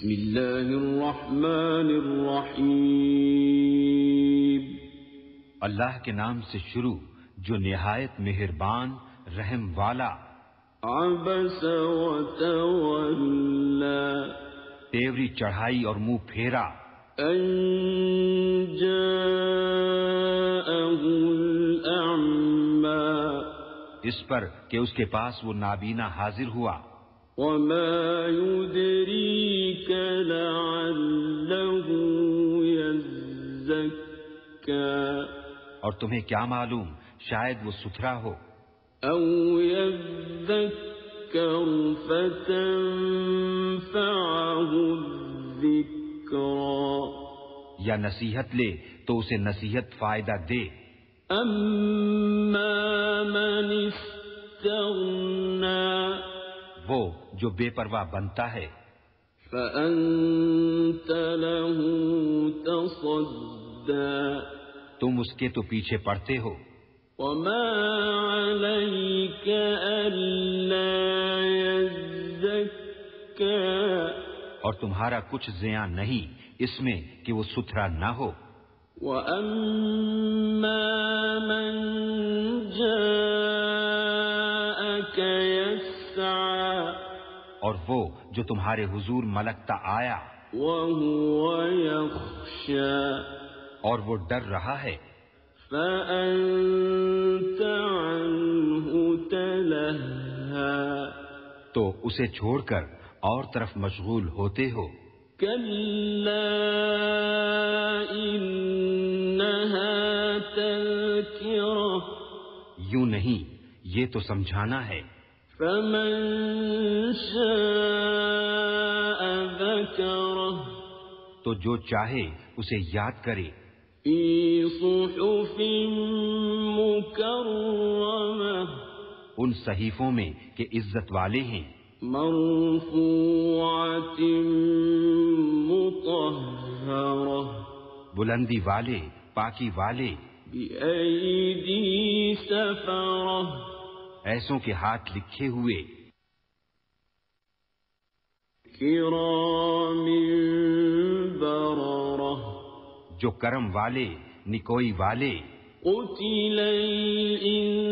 بسم الله الرحمن اللہ کے نام سے شروع جو نہایت مہربان رحم والا۔ عبس وتولى تیوری چڑھائی اور منہ پھیرا۔ جاءه اس پر کہ اس کے پاس وہ نابینا حاضر ہوا۔ وما يدريك لعله يزكى اور تمہیں کیا معلوم؟ شاید وہ ستھرا ہو۔ أو يذكر فتنفعه الذكرى یا نصیحت لے تو اسے نصیحت فائدہ دے۔ أما من استغنى وہ جو بے پرواہ بنتا ہے۔ فأنت له تصدى۔ تم اس کے تو پیچھے پڑتے ہو۔ وما عليك ألا يزكى۔ اور تمہارا کچھ زیاں نہیں اس میں کہ وہ ستھرا نہ ہو۔ وأما من جاءك اور وہ جو تمہارے حضور ملکتا آیا وهو يخشى اور وہ ڈر رہا ہے فأنت عنه تلهى تو اسے چھوڑ کر اور طرف مشغول ہوتے ہو كلا إنها تذكرة یوں نہیں یہ تو سمجھانا ہے فمن شاء ذكره تو جو چاہے اسے یاد کرے۔ صحف ان صحیفوں میں کہ عزت والے ہیں۔ بلندی والے پاکی والے۔ سفرة ایسوں کے ہاتھ لکھے ہوئے۔ جو کرم والے نکوئی والے۔ قتل الإنسان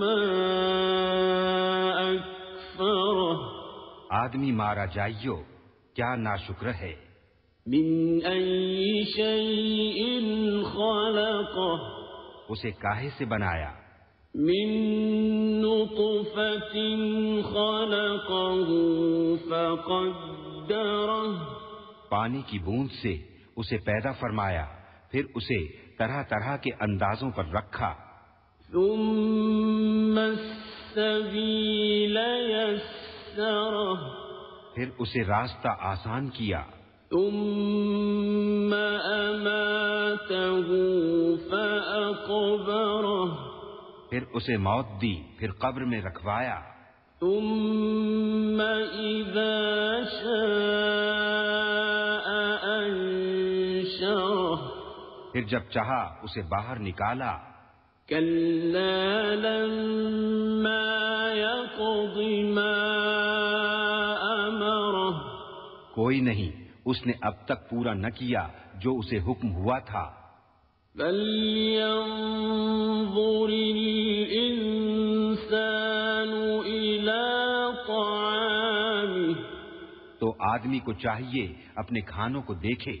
ما آدمی مارا جائیو کیا ناشکر ہے؟ من خلقه۔ اسے کاہے سے بنایا؟ من نطفة خلقه فقدره. پانی کی بوند سے اسے پیدا فرمایا پھر اسے طرح طرح کے اندازوں پر رکھا۔ ثم السبيل يسره. پھر اسے راستہ آسان کیا۔ ثم أماته فأقبره. پھر اسے موت دی پھر قبر میں رکھوایا۔ ثم إذا شاء أنشره۔ پھر جب چاہا اسے باہر نکالا۔ كلا لما يقض ما أمره۔ کوئی نہیں اس نے اب تک پورا نہ کیا جو اسے حکم ہوا تھا۔ فلينظر الإنسان إلى طعامه تو آدمی کو چاہیے اپنے کھانوں کو دیکھے۔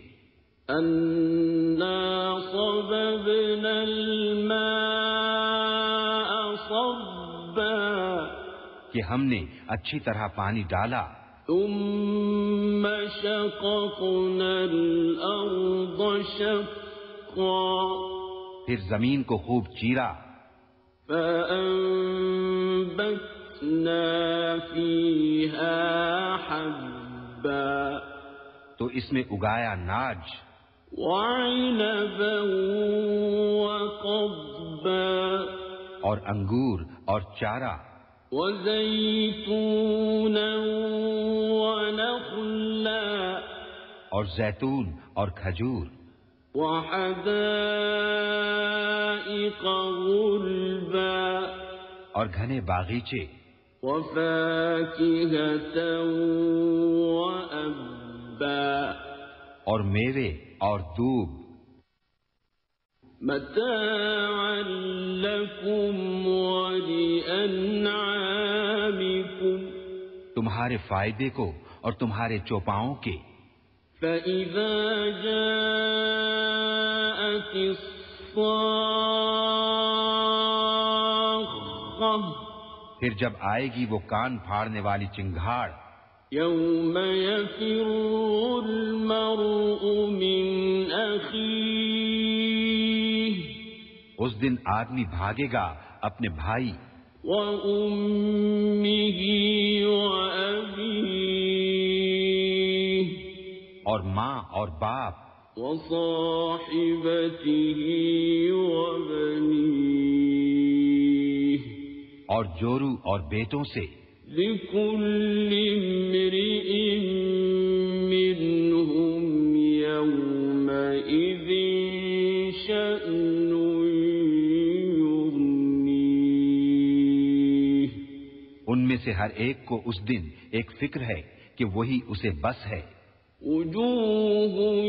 أنا صببنا الماء صبا کہ ہم نے اچھی طرح پانی ڈالا۔ ثم شققنا الأرض شقا پھر زمین کو خوب چیرا۔ فيها حبا۔ تو اس میں اگایا ناج۔ وعنبا وقضبا۔ اور انگور اور چارہ۔ وزيتونا ونخلا۔ اور زیتون اور کھجور۔ وحدائق غلبا اور گھنے باغیچے وفاكهة وأبا اور میوے اور دوب متاعا لكم ولأنعامكم تمہارے فائدے کو اور تمہارے چوپاؤں کے فإذا الصاخة پھر جب آئے گی وہ کان پھاڑنے والی چنگھاڑ يوم يفر المرء من اس دن آدمی بھاگے گا اپنے بھائی وأمه وأبيه. اور ماں اور باپ وصاحبته وبنيه اور جورو اور بیٹوں سے لكل امرئ منهم يومئذ شأن يغنيه ان میں سے ہر ایک کو اس دن ایک فکر ہے کہ وہی اسے بس ہے۔ وجوه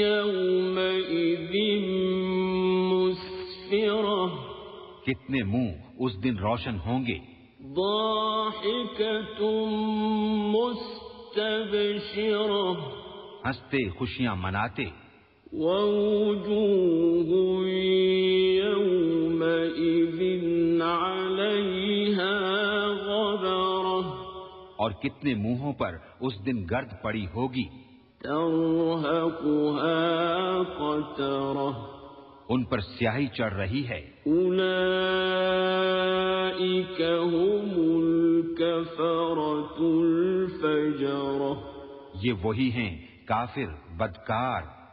يومئذ مسفرة. کتنے منہ اس دن روشن ہوں گے؟ ضاحكة مستبشرة. ہنستے خوشیاں مناتے۔ ووجوه يومئذ اور کتنے منہوں پر اس دن گرد پڑی ہوگی۔ ان پر سیاہی چڑھ رہی ہے۔ یہ وہی ہیں کافر بدکار۔